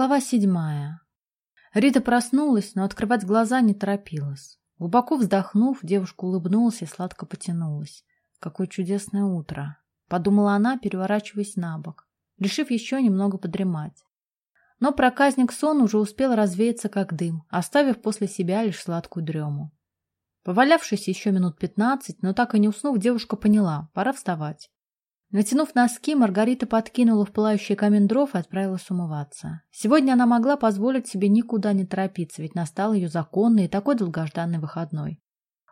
Глава седьмая. Рита проснулась, но открывать глаза не торопилась. Глубоко вздохнув, девушка улыбнулась и сладко потянулась. Какое чудесное утро! Подумала она, переворачиваясь на бок, решив еще немного подремать. Но проказник сон уже успел развеяться как дым, оставив после себя лишь сладкую дрему. Повалявшись еще минут пятнадцать, но так и не уснув, девушка поняла, пора вставать. Натянув носки, Маргарита подкинула в пылающий камин дров и отправилась умываться. Сегодня она могла позволить себе никуда не торопиться, ведь настал ее законный и такой долгожданный выходной.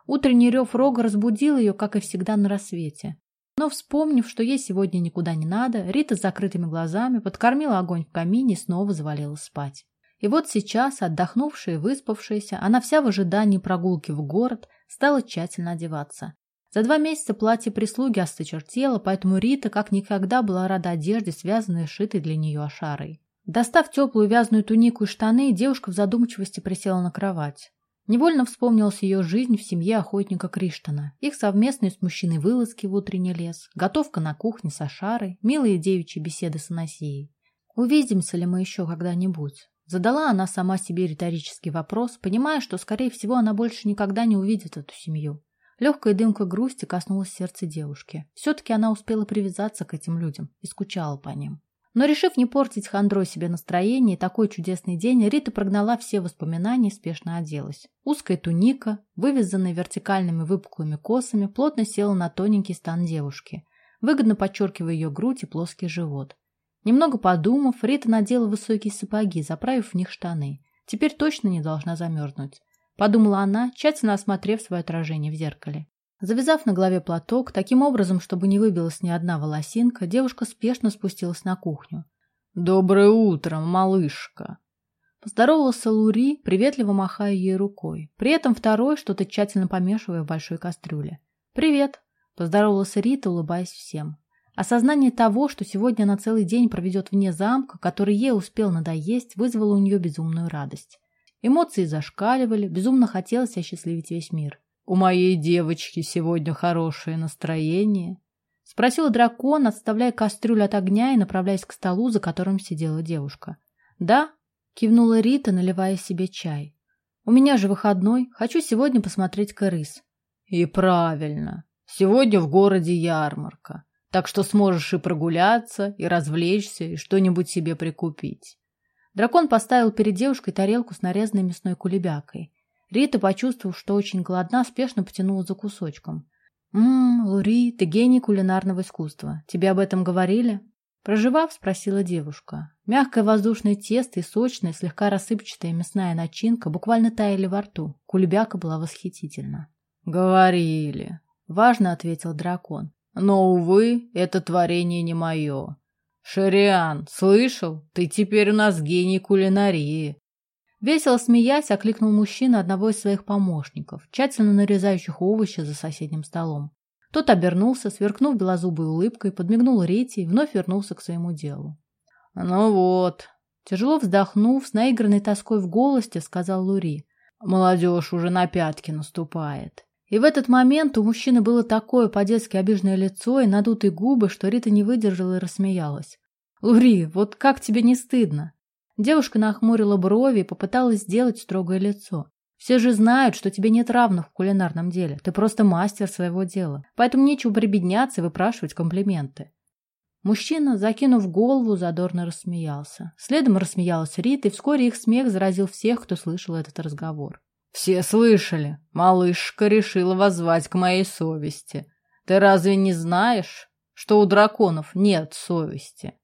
Утренний рев рога разбудил ее, как и всегда, на рассвете. Но, вспомнив, что ей сегодня никуда не надо, Рита с закрытыми глазами подкормила огонь в камине и снова завалилась спать. И вот сейчас, отдохнувшая и выспавшаяся, она вся в ожидании прогулки в город стала тщательно одеваться. За два месяца платье прислуги осточертело, поэтому Рита как никогда была рада одежде, связанной и сшитой для нее ошарой. Достав теплую вязаную тунику и штаны, девушка в задумчивости присела на кровать. Невольно вспомнилась ее жизнь в семье охотника Криштана, их совместные с мужчиной вылазки в утренний лес, готовка на кухне с Ашарой, милые девичьи беседы с Анасией. «Увидимся ли мы еще когда-нибудь?» Задала она сама себе риторический вопрос, понимая, что, скорее всего, она больше никогда не увидит эту семью. Легкая дымка грусти коснулась сердца девушки. Все-таки она успела привязаться к этим людям и скучала по ним. Но, решив не портить хандрой себе настроение, такой чудесный день, Рита прогнала все воспоминания и спешно оделась. Узкая туника, вывязанная вертикальными выпуклыми косами, плотно села на тоненький стан девушки, выгодно подчеркивая ее грудь и плоский живот. Немного подумав, Рита надела высокие сапоги, заправив в них штаны. Теперь точно не должна замерзнуть подумала она, тщательно осмотрев свое отражение в зеркале. Завязав на голове платок, таким образом, чтобы не выбилась ни одна волосинка, девушка спешно спустилась на кухню. «Доброе утро, малышка!» Поздоровался Лури, приветливо махая ей рукой. При этом второй, что-то тщательно помешивая в большой кастрюле. «Привет!» – поздоровалась Рита, улыбаясь всем. Осознание того, что сегодня она целый день проведет вне замка, который ей успел надоесть, вызвало у нее безумную радость. Эмоции зашкаливали, безумно хотелось осчастливить весь мир. «У моей девочки сегодня хорошее настроение?» — спросил дракон, отставляя кастрюлю от огня и направляясь к столу, за которым сидела девушка. «Да?» — кивнула Рита, наливая себе чай. «У меня же выходной. Хочу сегодня посмотреть крыс». «И правильно. Сегодня в городе ярмарка. Так что сможешь и прогуляться, и развлечься, и что-нибудь себе прикупить. Дракон поставил перед девушкой тарелку с нарезанной мясной кулебякой. Рита, почувствовав, что очень голодна, спешно потянула за кусочком. «Ммм, Лури, ты гений кулинарного искусства. Тебе об этом говорили?» Проживав, спросила девушка. Мягкое воздушное тесто и сочная, слегка рассыпчатая мясная начинка буквально таяли во рту. Кулебяка была восхитительна. «Говорили», — важно ответил дракон. «Но, увы, это творение не мое. «Шариан, слышал? Ты теперь у нас гений кулинарии!» Весело смеясь, окликнул мужчина одного из своих помощников, тщательно нарезающих овощи за соседним столом. Тот обернулся, сверкнув белозубой улыбкой, подмигнул Рете и вновь вернулся к своему делу. «Ну вот», тяжело вздохнув, с наигранной тоской в голосе, сказал Лури, «молодежь уже на пятки наступает». И в этот момент у мужчины было такое по-детски обиженное лицо и надутые губы, что Рита не выдержала и рассмеялась. «Лури, вот как тебе не стыдно?» Девушка нахмурила брови и попыталась сделать строгое лицо. «Все же знают, что тебе нет равных в кулинарном деле. Ты просто мастер своего дела. Поэтому нечего прибедняться и выпрашивать комплименты». Мужчина, закинув голову, задорно рассмеялся. Следом рассмеялась Рита, и вскоре их смех заразил всех, кто слышал этот разговор. «Все слышали. Малышка решила воззвать к моей совести. Ты разве не знаешь, что у драконов нет совести?»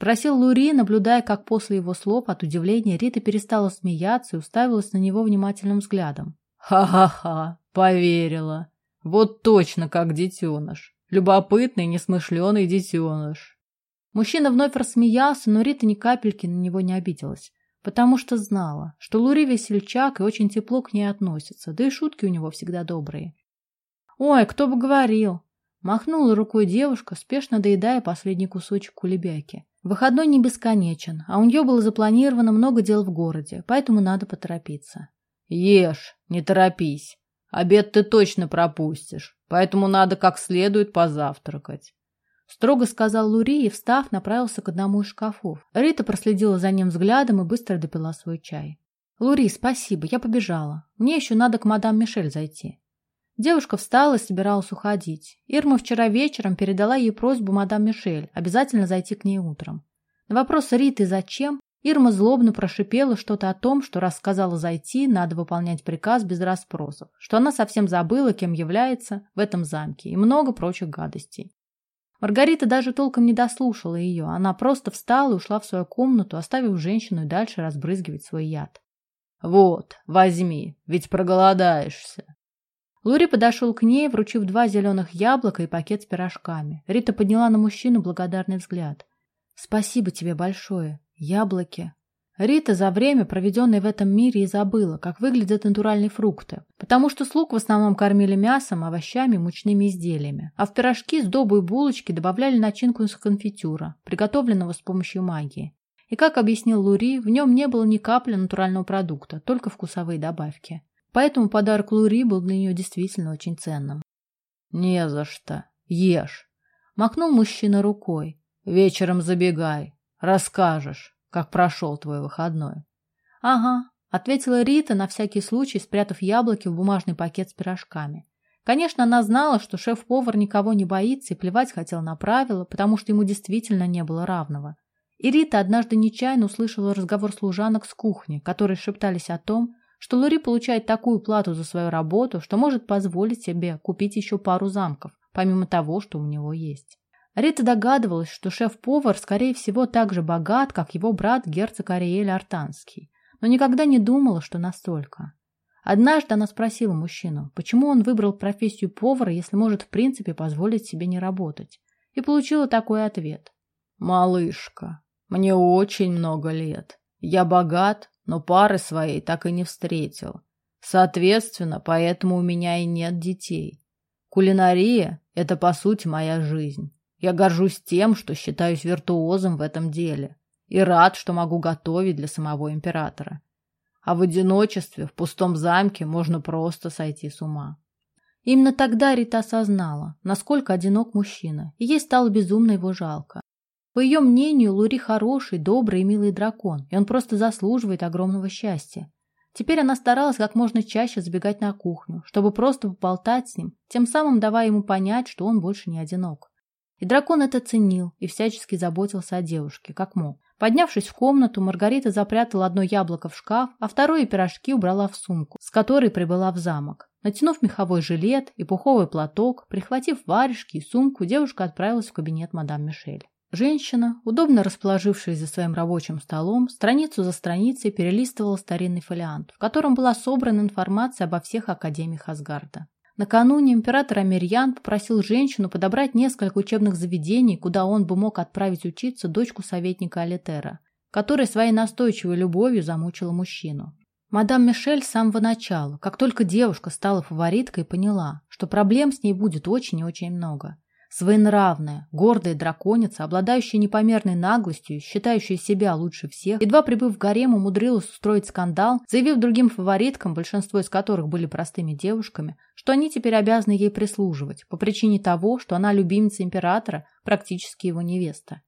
Спросил Лури, наблюдая, как после его слов от удивления Рита перестала смеяться и уставилась на него внимательным взглядом. «Ха-ха-ха! Поверила! Вот точно как детеныш! Любопытный, несмышленый детеныш!» Мужчина вновь рассмеялся, но Рита ни капельки на него не обиделась, потому что знала, что Лури весельчак и очень тепло к ней относится, да и шутки у него всегда добрые. «Ой, кто бы говорил!» Махнула рукой девушка, спешно доедая последний кусочек кулебяки. Выходной не бесконечен, а у нее было запланировано много дел в городе, поэтому надо поторопиться. Ешь, не торопись. Обед ты точно пропустишь, поэтому надо как следует позавтракать. Строго сказал Лури и, встав, направился к одному из шкафов. Рита проследила за ним взглядом и быстро допила свой чай. «Лури, спасибо, я побежала. Мне еще надо к мадам Мишель зайти». Девушка встала и собиралась уходить. Ирма вчера вечером передала ей просьбу мадам Мишель обязательно зайти к ней утром. На вопрос Риты «Зачем?» Ирма злобно прошипела что-то о том, что рассказала зайти, надо выполнять приказ без расспросов, что она совсем забыла, кем является в этом замке и много прочих гадостей. Маргарита даже толком не дослушала ее, она просто встала и ушла в свою комнату, оставив женщину и дальше разбрызгивать свой яд. «Вот, возьми, ведь проголодаешься». Лури подошел к ней, вручив два зеленых яблока и пакет с пирожками. Рита подняла на мужчину благодарный взгляд. «Спасибо тебе большое. Яблоки». Рита за время, проведенное в этом мире, и забыла, как выглядят натуральные фрукты, потому что слуг в основном кормили мясом, овощами, мучными изделиями, а в пирожки, сдобу и булочки добавляли начинку из конфитюра, приготовленного с помощью магии. И, как объяснил Лури, в нем не было ни капли натурального продукта, только вкусовые добавки. Поэтому подарок Лури был для нее действительно очень ценным. «Не за что. Ешь!» Махнул мужчина рукой. «Вечером забегай. Расскажешь» как прошел твой выходной. — Ага, — ответила Рита, на всякий случай спрятав яблоки в бумажный пакет с пирожками. Конечно, она знала, что шеф-повар никого не боится и плевать хотел на правила, потому что ему действительно не было равного. И Рита однажды нечаянно услышала разговор служанок с кухни, которые шептались о том, что Лури получает такую плату за свою работу, что может позволить себе купить еще пару замков, помимо того, что у него есть. Рита догадывалась, что шеф-повар, скорее всего, так же богат, как его брат герцог Ариэль Артанский, но никогда не думала, что настолько. Однажды она спросила мужчину, почему он выбрал профессию повара, если может в принципе позволить себе не работать, и получила такой ответ. «Малышка, мне очень много лет. Я богат, но пары своей так и не встретил. Соответственно, поэтому у меня и нет детей. Кулинария – это, по сути, моя жизнь. Я горжусь тем, что считаюсь виртуозом в этом деле и рад, что могу готовить для самого императора. А в одиночестве, в пустом замке можно просто сойти с ума. Именно тогда Рита осознала, насколько одинок мужчина, и ей стало безумно его жалко. По ее мнению, Лури хороший, добрый и милый дракон, и он просто заслуживает огромного счастья. Теперь она старалась как можно чаще забегать на кухню, чтобы просто поболтать с ним, тем самым давая ему понять, что он больше не одинок. И дракон это ценил и всячески заботился о девушке, как мог. Поднявшись в комнату, Маргарита запрятала одно яблоко в шкаф, а второе пирожки убрала в сумку, с которой прибыла в замок. Натянув меховой жилет и пуховый платок, прихватив варежки и сумку, девушка отправилась в кабинет мадам Мишель. Женщина, удобно расположившись за своим рабочим столом, страницу за страницей перелистывала старинный фолиант, в котором была собрана информация обо всех академиях Асгарда. Накануне император Амирьян попросил женщину подобрать несколько учебных заведений, куда он бы мог отправить учиться дочку советника Алитера, которая своей настойчивой любовью замучила мужчину. Мадам Мишель с самого начала, как только девушка стала фавориткой, поняла, что проблем с ней будет очень и очень много. Своенравная, гордая драконица, обладающая непомерной наглостью, считающая себя лучше всех, едва прибыв в гарем, умудрилась устроить скандал, заявив другим фавориткам, большинство из которых были простыми девушками, что они теперь обязаны ей прислуживать, по причине того, что она любимица императора, практически его невеста.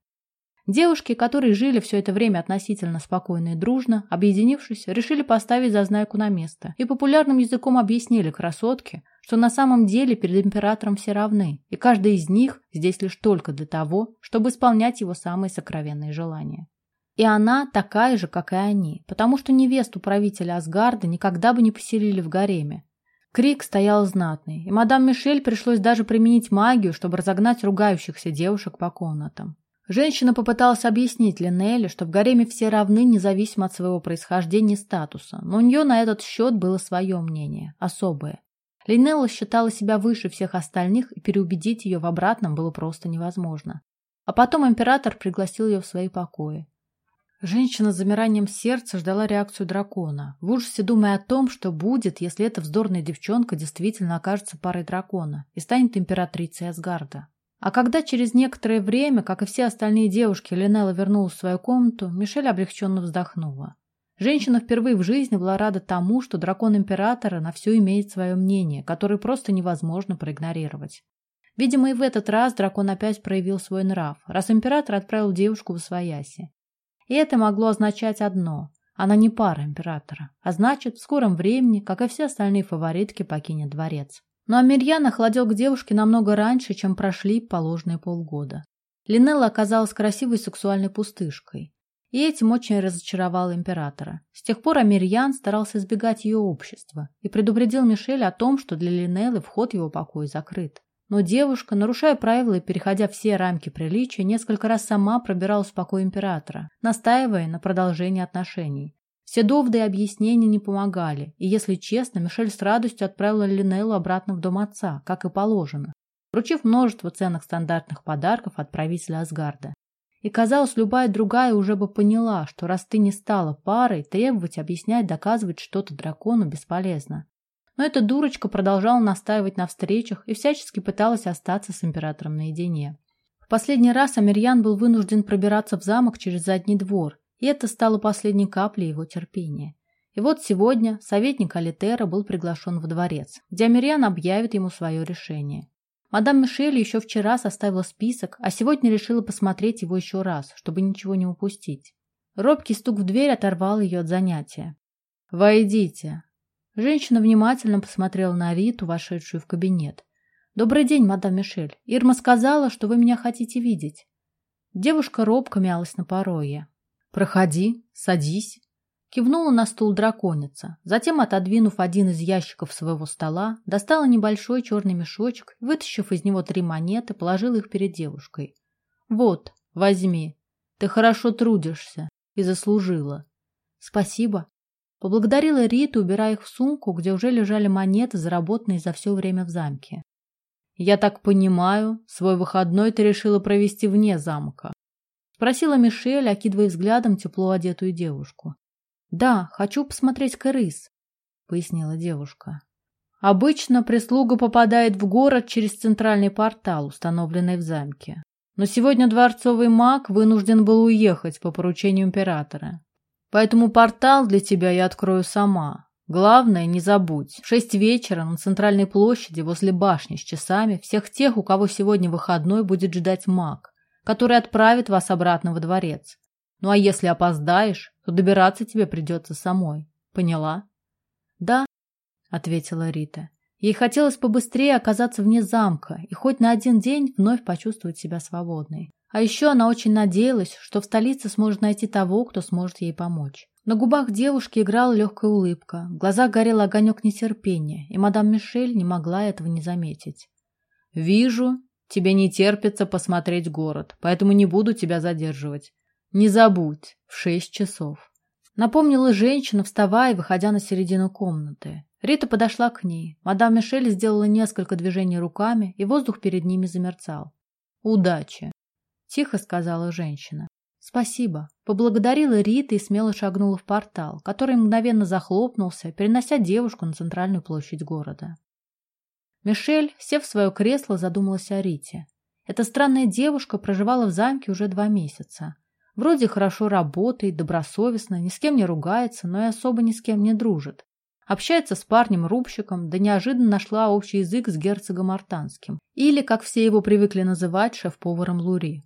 Девушки, которые жили все это время относительно спокойно и дружно, объединившись, решили поставить зазнайку на место и популярным языком объяснили красотке, что на самом деле перед императором все равны, и каждый из них здесь лишь только для того, чтобы исполнять его самые сокровенные желания. И она такая же, как и они, потому что невесту правителя Асгарда никогда бы не поселили в гареме. Крик стоял знатный, и мадам Мишель пришлось даже применить магию, чтобы разогнать ругающихся девушек по комнатам. Женщина попыталась объяснить Линелле, что в гареме все равны независимо от своего происхождения и статуса, но у нее на этот счет было свое мнение, особое. Линелла считала себя выше всех остальных, и переубедить ее в обратном было просто невозможно. А потом император пригласил ее в свои покои. Женщина с замиранием сердца ждала реакцию дракона, в ужасе думая о том, что будет, если эта вздорная девчонка действительно окажется парой дракона и станет императрицей Асгарда. А когда через некоторое время, как и все остальные девушки, Линелла вернулась в свою комнату, Мишель облегченно вздохнула. Женщина впервые в жизни была рада тому, что дракон императора на все имеет свое мнение, которое просто невозможно проигнорировать. Видимо, и в этот раз дракон опять проявил свой нрав, раз император отправил девушку в Освояси. И это могло означать одно – она не пара императора, а значит, в скором времени, как и все остальные фаворитки, покинет дворец. Но Амирьян охладел к девушке намного раньше, чем прошли положенные полгода. Линелла оказалась красивой сексуальной пустышкой. И этим очень разочаровал императора. С тех пор Амирьян старался избегать ее общества и предупредил Мишеля о том, что для Линеллы вход в его покой закрыт. Но девушка, нарушая правила и переходя все рамки приличия, несколько раз сама пробиралась в покой императора, настаивая на продолжении отношений. Все доводы и объяснения не помогали, и, если честно, Мишель с радостью отправила Линеллу обратно в дом отца, как и положено, вручив множество ценных стандартных подарков от правителя Асгарда. И, казалось, любая другая уже бы поняла, что раз ты не стала парой, требовать, объяснять, доказывать что-то дракону бесполезно. Но эта дурочка продолжала настаивать на встречах и всячески пыталась остаться с императором наедине. В последний раз Амирьян был вынужден пробираться в замок через задний двор, и это стало последней каплей его терпения. И вот сегодня советник Алитера был приглашен в дворец, где Амирьян объявит ему свое решение. Мадам Мишель еще вчера составила список, а сегодня решила посмотреть его еще раз, чтобы ничего не упустить. Робкий стук в дверь оторвал ее от занятия. «Войдите», Женщина внимательно посмотрела на Риту, вошедшую в кабинет. «Добрый день, мадам Мишель. Ирма сказала, что вы меня хотите видеть». Девушка робко мялась на пороге. «Проходи, садись». Кивнула на стул драконица. Затем, отодвинув один из ящиков своего стола, достала небольшой черный мешочек, вытащив из него три монеты, положила их перед девушкой. «Вот, возьми. Ты хорошо трудишься и заслужила». «Спасибо», Поблагодарила Риту, убирая их в сумку, где уже лежали монеты, заработанные за все время в замке. «Я так понимаю, свой выходной ты решила провести вне замка?» Спросила Мишель, окидывая взглядом тепло одетую девушку. «Да, хочу посмотреть Кэрис», — пояснила девушка. «Обычно прислуга попадает в город через центральный портал, установленный в замке. Но сегодня дворцовый маг вынужден был уехать по поручению императора. Поэтому портал для тебя я открою сама. Главное, не забудь, в шесть вечера на центральной площади возле башни с часами всех тех, у кого сегодня выходной, будет ждать маг, который отправит вас обратно во дворец. Ну а если опоздаешь, то добираться тебе придется самой. Поняла? Да, ответила Рита. Ей хотелось побыстрее оказаться вне замка и хоть на один день вновь почувствовать себя свободной. А еще она очень надеялась, что в столице сможет найти того, кто сможет ей помочь. На губах девушки играла легкая улыбка, в глазах горел огонек нетерпения, и мадам Мишель не могла этого не заметить. «Вижу, тебе не терпится посмотреть город, поэтому не буду тебя задерживать. Не забудь, в шесть часов». Напомнила женщина, вставая и выходя на середину комнаты. Рита подошла к ней. Мадам Мишель сделала несколько движений руками, и воздух перед ними замерцал. «Удачи!» Тихо сказала женщина. Спасибо. Поблагодарила Рита и смело шагнула в портал, который мгновенно захлопнулся, перенося девушку на центральную площадь города. Мишель, сев в свое кресло, задумалась о Рите. Эта странная девушка проживала в замке уже два месяца. Вроде хорошо работает, добросовестно, ни с кем не ругается, но и особо ни с кем не дружит. Общается с парнем-рубщиком, да неожиданно нашла общий язык с герцогом Артанским. Или, как все его привыкли называть, шеф-поваром Лури.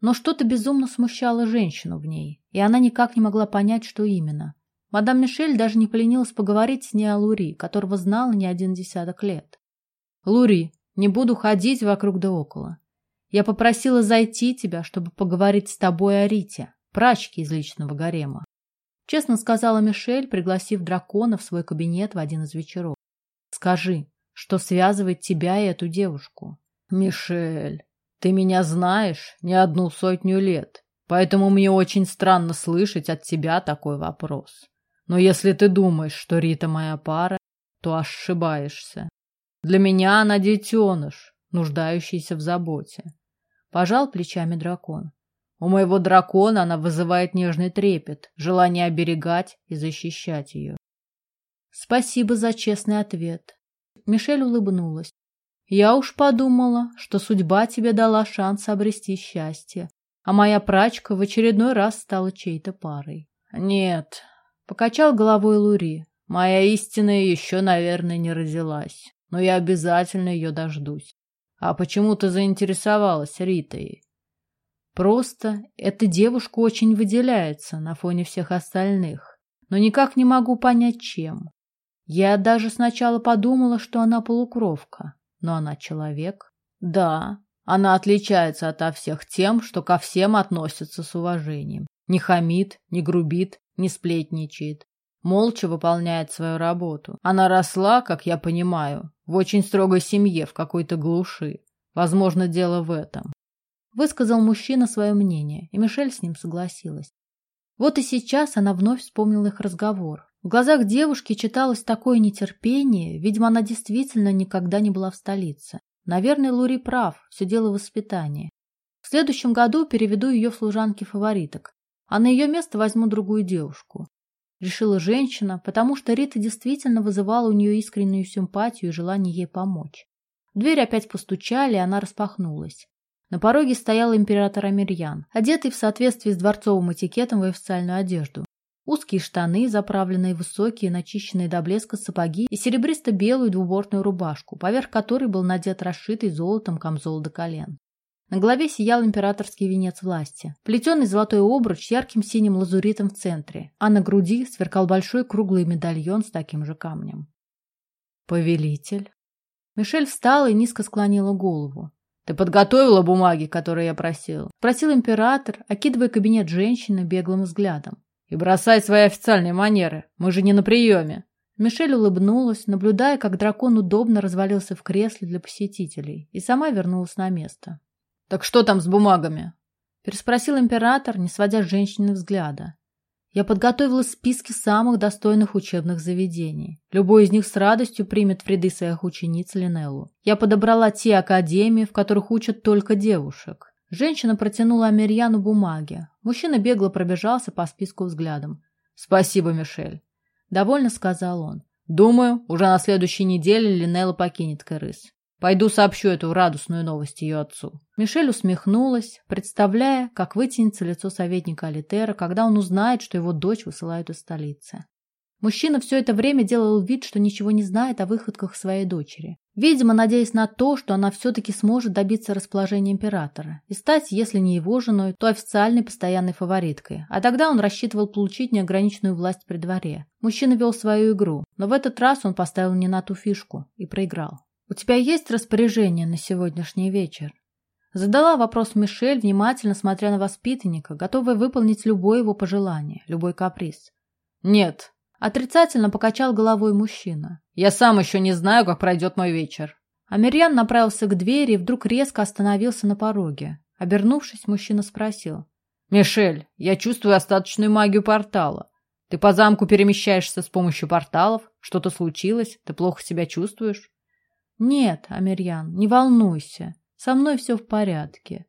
Но что-то безумно смущало женщину в ней, и она никак не могла понять, что именно. Мадам Мишель даже не поленилась поговорить с ней о Лури, которого знала не один десяток лет. «Лури, не буду ходить вокруг да около. Я попросила зайти тебя, чтобы поговорить с тобой о Рите, прачке из личного гарема. Честно сказала Мишель, пригласив дракона в свой кабинет в один из вечеров. Скажи, что связывает тебя и эту девушку? Мишель, ты меня знаешь не одну сотню лет, поэтому мне очень странно слышать от тебя такой вопрос. Но если ты думаешь, что Рита моя пара, то ошибаешься. Для меня она детеныш, нуждающийся в заботе. Пожал плечами дракон. У моего дракона она вызывает нежный трепет, желание оберегать и защищать ее. Спасибо за честный ответ. Мишель улыбнулась. Я уж подумала, что судьба тебе дала шанс обрести счастье, а моя прачка в очередной раз стала чьей-то парой. Нет, покачал головой Лури. Моя истина еще, наверное, не родилась, но я обязательно ее дождусь. А почему ты заинтересовалась Ритой? Просто эта девушка очень выделяется на фоне всех остальных, но никак не могу понять, чем. Я даже сначала подумала, что она полукровка, но она человек. Да, она отличается ото всех тем, что ко всем относится с уважением. Не хамит, не грубит, не сплетничает. Молча выполняет свою работу. Она росла, как я понимаю, в очень строгой семье, в какой-то глуши. Возможно, дело в этом. Высказал мужчина свое мнение, и Мишель с ним согласилась. Вот и сейчас она вновь вспомнила их разговор. В глазах девушки читалось такое нетерпение, видимо, она действительно никогда не была в столице. Наверное, Лури прав, все дело в воспитании. В следующем году переведу ее в служанки фавориток, а на ее место возьму другую девушку. Решила женщина, потому что Рита действительно вызывала у нее искреннюю симпатию и желание ей помочь. В дверь опять постучали, и она распахнулась. На пороге стоял император Амирьян, одетый в соответствии с дворцовым этикетом в официальную одежду. Узкие штаны, заправленные высокие, начищенные до блеска сапоги и серебристо-белую двубортную рубашку, поверх которой был надет расшитый золотом камзол до колен. На голове сиял императорский венец власти, плетеный золотой обруч с ярким синим лазуритом в центре, а на груди сверкал большой круглый медальон с таким же камнем. «Повелитель!» Мишель встала и низко склонила голову. «Ты подготовила бумаги, которые я просил?» — спросил император, окидывая кабинет женщины беглым взглядом. «И бросай свои официальные манеры. Мы же не на приеме». Мишель улыбнулась, наблюдая, как дракон удобно развалился в кресле для посетителей, и сама вернулась на место. «Так что там с бумагами?» — переспросил император, не сводя с женщины взгляда. Я подготовила списки самых достойных учебных заведений. Любой из них с радостью примет в ряды своих учениц Линеллу. Я подобрала те академии, в которых учат только девушек. Женщина протянула Амирьяну бумаги. Мужчина бегло пробежался по списку взглядом. «Спасибо, Мишель», — довольно сказал он. «Думаю, уже на следующей неделе Линелла покинет Кэрыс. Пойду сообщу эту радостную новость ее отцу. Мишель усмехнулась, представляя, как вытянется лицо советника Алитера, когда он узнает, что его дочь высылают из столицы. Мужчина все это время делал вид, что ничего не знает о выходках своей дочери. Видимо, надеясь на то, что она все-таки сможет добиться расположения императора и стать, если не его женой, то официальной постоянной фавориткой. А тогда он рассчитывал получить неограниченную власть при дворе. Мужчина вел свою игру, но в этот раз он поставил не на ту фишку и проиграл. «У тебя есть распоряжение на сегодняшний вечер?» Задала вопрос Мишель, внимательно смотря на воспитанника, готовая выполнить любое его пожелание, любой каприз. «Нет», — отрицательно покачал головой мужчина. «Я сам еще не знаю, как пройдет мой вечер». Амирьян направился к двери и вдруг резко остановился на пороге. Обернувшись, мужчина спросил. «Мишель, я чувствую остаточную магию портала. Ты по замку перемещаешься с помощью порталов? Что-то случилось? Ты плохо себя чувствуешь?» «Нет, Амирьян, не волнуйся, со мной все в порядке.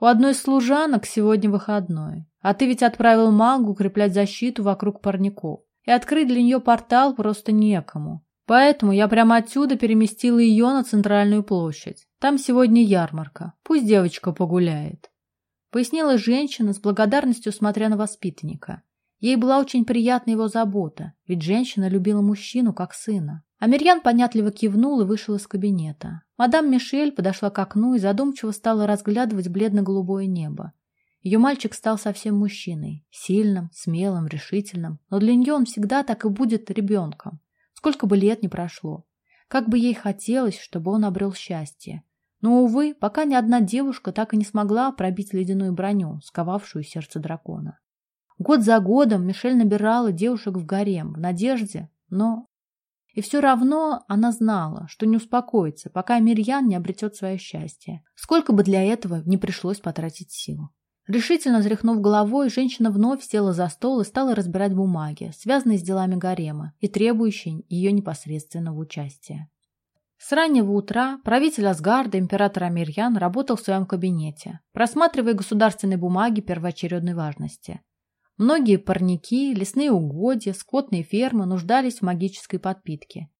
У одной из служанок сегодня выходной, а ты ведь отправил магу укреплять защиту вокруг парников, и открыть для нее портал просто некому. Поэтому я прямо отсюда переместила ее на центральную площадь. Там сегодня ярмарка, пусть девочка погуляет». Пояснила женщина с благодарностью, смотря на воспитанника. Ей была очень приятна его забота, ведь женщина любила мужчину как сына. Амирьян понятливо кивнул и вышел из кабинета. Мадам Мишель подошла к окну и задумчиво стала разглядывать бледно-голубое небо. Ее мальчик стал совсем мужчиной, сильным, смелым, решительным, но для нее он всегда так и будет ребенком, сколько бы лет ни прошло. Как бы ей хотелось, чтобы он обрел счастье. Но, увы, пока ни одна девушка так и не смогла пробить ледяную броню, сковавшую сердце дракона. Год за годом Мишель набирала девушек в гарем, в надежде, но и все равно она знала, что не успокоится, пока Мирьян не обретет свое счастье. Сколько бы для этого не пришлось потратить силу. Решительно взряхнув головой, женщина вновь села за стол и стала разбирать бумаги, связанные с делами гарема и требующие ее непосредственного участия. С раннего утра правитель Асгарда, император Амирьян, работал в своем кабинете, просматривая государственные бумаги первоочередной важности. Многие парники, лесные угодья, скотные фермы нуждались в магической подпитке.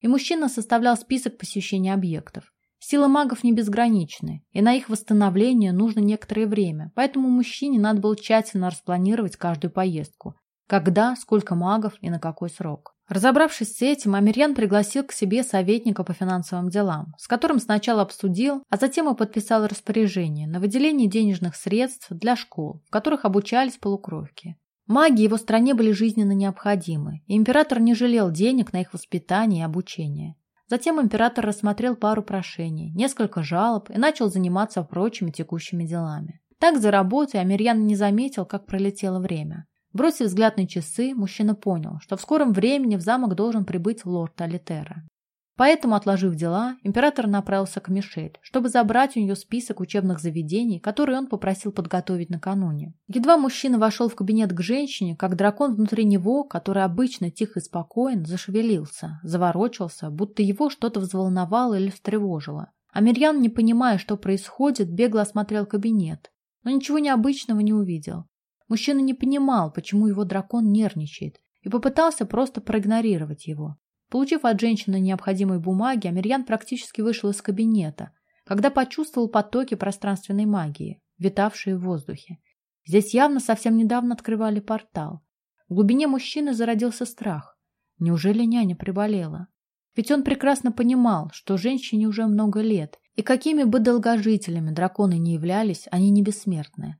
И мужчина составлял список посещения объектов. Силы магов не безграничны, и на их восстановление нужно некоторое время, поэтому мужчине надо было тщательно распланировать каждую поездку. Когда, сколько магов и на какой срок. Разобравшись с этим, Амирьян пригласил к себе советника по финансовым делам, с которым сначала обсудил, а затем и подписал распоряжение на выделение денежных средств для школ, в которых обучались полукровки. Маги его стране были жизненно необходимы, и император не жалел денег на их воспитание и обучение. Затем император рассмотрел пару прошений, несколько жалоб и начал заниматься прочими текущими делами. Так за работой Амирьян не заметил, как пролетело время. Бросив взгляд на часы, мужчина понял, что в скором времени в замок должен прибыть лорд Алитера. Поэтому, отложив дела, император направился к Мишель, чтобы забрать у нее список учебных заведений, которые он попросил подготовить накануне. Едва мужчина вошел в кабинет к женщине, как дракон внутри него, который обычно тих и спокоен, зашевелился, заворочился, будто его что-то взволновало или встревожило. Амирьян, не понимая, что происходит, бегло осмотрел кабинет, но ничего необычного не увидел. Мужчина не понимал, почему его дракон нервничает, и попытался просто проигнорировать его. Получив от женщины необходимые бумаги, Амирьян практически вышел из кабинета, когда почувствовал потоки пространственной магии, витавшие в воздухе. Здесь явно совсем недавно открывали портал. В глубине мужчины зародился страх. Неужели няня приболела? Ведь он прекрасно понимал, что женщине уже много лет, и какими бы долгожителями драконы не являлись, они не бессмертны.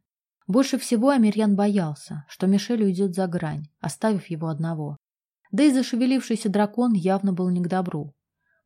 Больше всего Амирьян боялся, что Мишель уйдет за грань, оставив его одного. Да и зашевелившийся дракон явно был не к добру.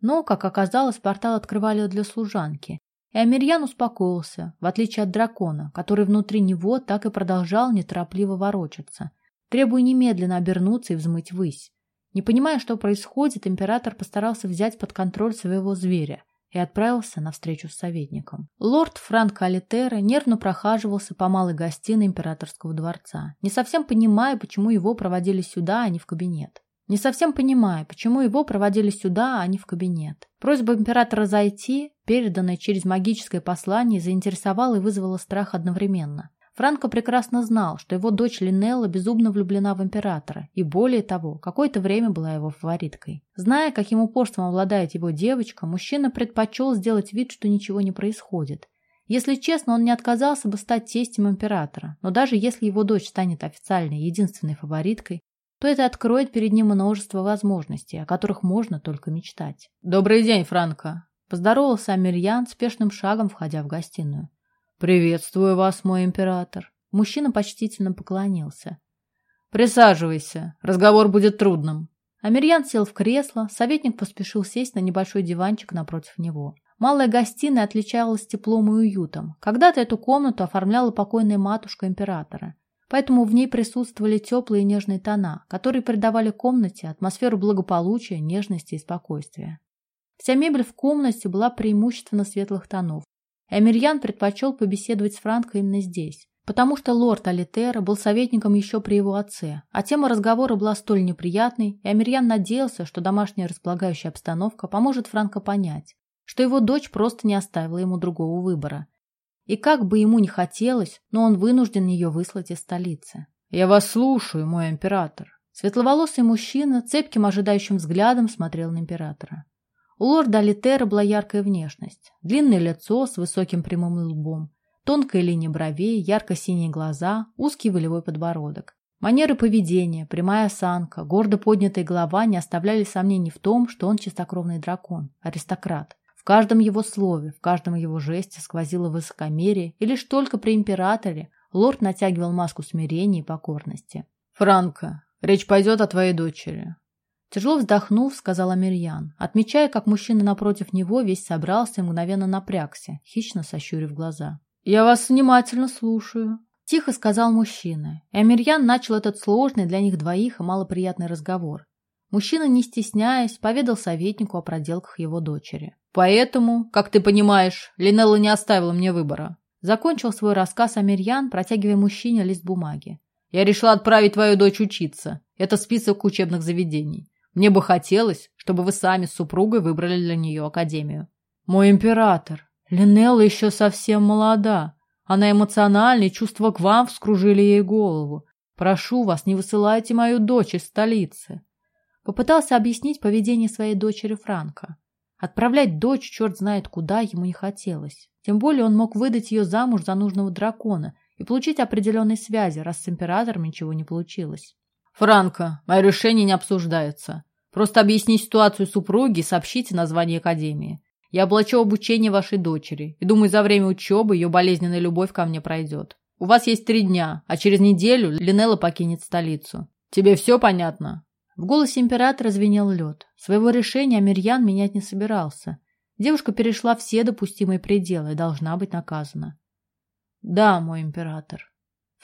Но, как оказалось, портал открывали для служанки, и Амирьян успокоился, в отличие от дракона, который внутри него так и продолжал неторопливо ворочаться, требуя немедленно обернуться и взмыть ввысь. Не понимая, что происходит, император постарался взять под контроль своего зверя – и отправился на встречу с советником. Лорд Франко Алитера нервно прохаживался по малой гостиной императорского дворца, не совсем понимая, почему его проводили сюда, а не в кабинет. Не совсем понимая, почему его проводили сюда, а не в кабинет. Просьба императора зайти, переданная через магическое послание, заинтересовала и вызвала страх одновременно. Франко прекрасно знал, что его дочь Линелла безумно влюблена в императора, и более того, какое-то время была его фавориткой. Зная, каким упорством обладает его девочка, мужчина предпочел сделать вид, что ничего не происходит. Если честно, он не отказался бы стать тестем императора, но даже если его дочь станет официальной единственной фавориткой, то это откроет перед ним множество возможностей, о которых можно только мечтать. «Добрый день, Франко!» Поздоровался Амирьян, спешным шагом входя в гостиную. «Приветствую вас, мой император!» Мужчина почтительно поклонился. «Присаживайся, разговор будет трудным». Амирьян сел в кресло, советник поспешил сесть на небольшой диванчик напротив него. Малая гостиная отличалась теплом и уютом. Когда-то эту комнату оформляла покойная матушка императора. Поэтому в ней присутствовали теплые и нежные тона, которые придавали комнате атмосферу благополучия, нежности и спокойствия. Вся мебель в комнате была преимущественно светлых тонов. Эмирьян предпочел побеседовать с Франко именно здесь, потому что лорд Алитера был советником еще при его отце, а тема разговора была столь неприятной, и Амирьян надеялся, что домашняя располагающая обстановка поможет Франко понять, что его дочь просто не оставила ему другого выбора. И как бы ему ни хотелось, но он вынужден ее выслать из столицы. «Я вас слушаю, мой император». Светловолосый мужчина цепким ожидающим взглядом смотрел на императора. У лорда Алитера была яркая внешность. Длинное лицо с высоким прямым лбом, тонкая линия бровей, ярко-синие глаза, узкий волевой подбородок. Манеры поведения, прямая осанка, гордо поднятая голова не оставляли сомнений в том, что он чистокровный дракон, аристократ. В каждом его слове, в каждом его жесте сквозило высокомерие, и лишь только при императоре лорд натягивал маску смирения и покорности. «Франко, речь пойдет о твоей дочери. Тяжело вздохнув, сказал Амирьян, отмечая, как мужчина напротив него весь собрался и мгновенно напрягся, хищно сощурив глаза. «Я вас внимательно слушаю», – тихо сказал мужчина, и Амирьян начал этот сложный для них двоих и малоприятный разговор. Мужчина, не стесняясь, поведал советнику о проделках его дочери. «Поэтому, как ты понимаешь, Линелла не оставила мне выбора». Закончил свой рассказ Амирьян, протягивая мужчине лист бумаги. «Я решила отправить твою дочь учиться. Это список учебных заведений. Мне бы хотелось, чтобы вы сами с супругой выбрали для нее академию. Мой император, Линелла еще совсем молода. Она эмоциональна, и чувства к вам вскружили ей голову. Прошу вас, не высылайте мою дочь из столицы. Попытался объяснить поведение своей дочери Франка. Отправлять дочь черт знает куда ему не хотелось. Тем более он мог выдать ее замуж за нужного дракона и получить определенные связи, раз с императором ничего не получилось. «Франко, мое решение не обсуждается. Просто объясни ситуацию супруги и сообщите название академии. Я оплачу обучение вашей дочери, и думаю, за время учебы ее болезненная любовь ко мне пройдет. У вас есть три дня, а через неделю Линелла покинет столицу. Тебе все понятно?» В голосе императора звенел лед. Своего решения Амирьян менять не собирался. Девушка перешла все допустимые пределы и должна быть наказана. «Да, мой император».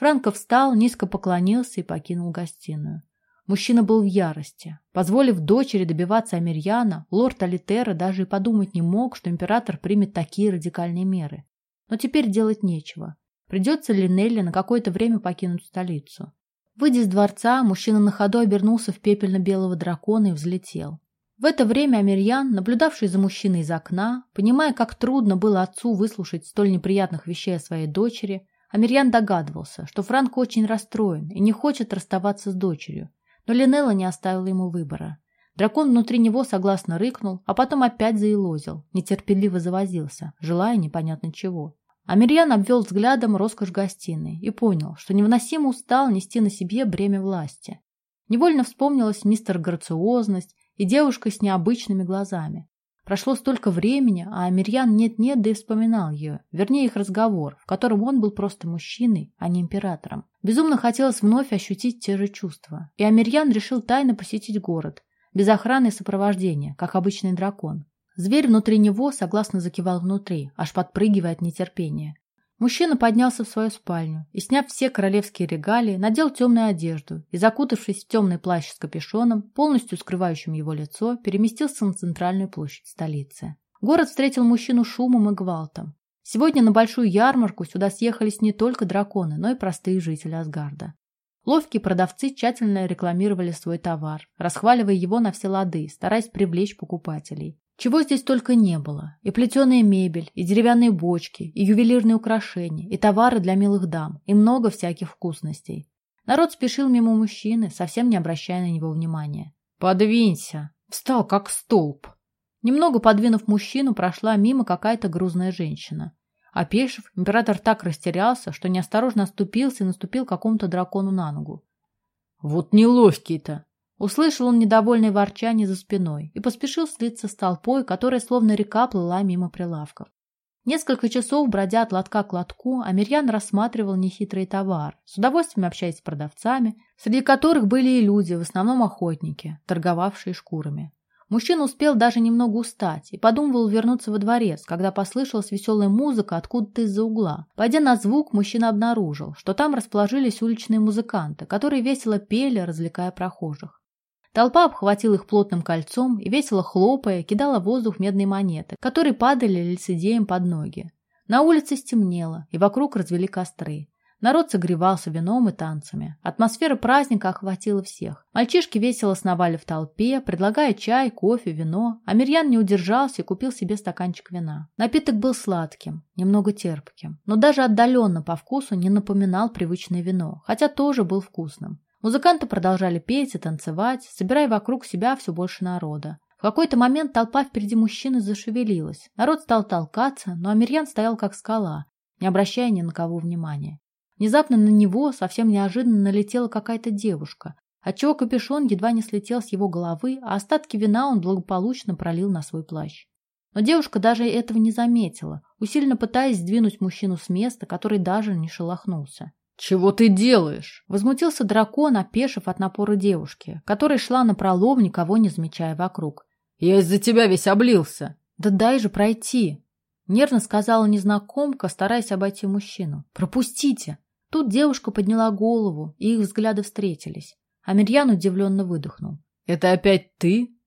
Франко встал, низко поклонился и покинул гостиную. Мужчина был в ярости. Позволив дочери добиваться Амирьяна, лорд Алитера даже и подумать не мог, что император примет такие радикальные меры. Но теперь делать нечего. Придется Линелли на какое-то время покинуть столицу. Выйдя из дворца, мужчина на ходу обернулся в пепельно-белого дракона и взлетел. В это время Амирьян, наблюдавший за мужчиной из окна, понимая, как трудно было отцу выслушать столь неприятных вещей о своей дочери, Амирьян догадывался, что Франк очень расстроен и не хочет расставаться с дочерью, но Линелла не оставила ему выбора. Дракон внутри него согласно рыкнул, а потом опять заилозил, нетерпеливо завозился, желая непонятно чего. Амирьян обвел взглядом роскошь гостиной и понял, что невыносимо устал нести на себе бремя власти. Невольно вспомнилась мистер грациозность и девушка с необычными глазами. Прошло столько времени, а Амирьян нет-нет, да и вспоминал ее, вернее их разговор, в котором он был просто мужчиной, а не императором. Безумно хотелось вновь ощутить те же чувства, и Амирьян решил тайно посетить город, без охраны и сопровождения, как обычный дракон. Зверь внутри него согласно закивал внутри, аж подпрыгивая от нетерпения. Мужчина поднялся в свою спальню и, сняв все королевские регалии, надел темную одежду и, закутавшись в темный плащ с капюшоном, полностью скрывающим его лицо, переместился на центральную площадь столицы. Город встретил мужчину шумом и гвалтом. Сегодня на большую ярмарку сюда съехались не только драконы, но и простые жители Асгарда. Ловкие продавцы тщательно рекламировали свой товар, расхваливая его на все лады, стараясь привлечь покупателей. Чего здесь только не было. И плетеная мебель, и деревянные бочки, и ювелирные украшения, и товары для милых дам, и много всяких вкусностей. Народ спешил мимо мужчины, совсем не обращая на него внимания. «Подвинься!» Встал, как столб. Немного подвинув мужчину, прошла мимо какая-то грузная женщина. Опешив, император так растерялся, что неосторожно оступился и наступил какому-то дракону на ногу. «Вот неловкий-то!» Услышал он недовольное ворчание за спиной и поспешил слиться с толпой, которая словно река плыла мимо прилавков. Несколько часов, бродя от лотка к лотку, Амирьян рассматривал нехитрый товар, с удовольствием общаясь с продавцами, среди которых были и люди, в основном охотники, торговавшие шкурами. Мужчина успел даже немного устать и подумывал вернуться во дворец, когда послышалась веселая музыка откуда-то из-за угла. Пойдя на звук, мужчина обнаружил, что там расположились уличные музыканты, которые весело пели, развлекая прохожих. Толпа обхватила их плотным кольцом и, весело хлопая, кидала в воздух медные монеты, которые падали лицедеям под ноги. На улице стемнело, и вокруг развели костры. Народ согревался вином и танцами. Атмосфера праздника охватила всех. Мальчишки весело сновали в толпе, предлагая чай, кофе, вино. А Мирьян не удержался и купил себе стаканчик вина. Напиток был сладким, немного терпким, но даже отдаленно по вкусу не напоминал привычное вино, хотя тоже был вкусным. Музыканты продолжали петь и танцевать, собирая вокруг себя все больше народа. В какой-то момент толпа впереди мужчины зашевелилась. Народ стал толкаться, но Амирьян стоял как скала, не обращая ни на кого внимания. Внезапно на него совсем неожиданно налетела какая-то девушка, отчего капюшон едва не слетел с его головы, а остатки вина он благополучно пролил на свой плащ. Но девушка даже этого не заметила, усиленно пытаясь сдвинуть мужчину с места, который даже не шелохнулся. «Чего ты делаешь?» Возмутился дракон, опешив от напора девушки, которая шла на пролом, никого не замечая вокруг. «Я из-за тебя весь облился». «Да дай же пройти!» Нервно сказала незнакомка, стараясь обойти мужчину. «Пропустите!» Тут девушка подняла голову, и их взгляды встретились. А Мирьян удивленно выдохнул. «Это опять ты?»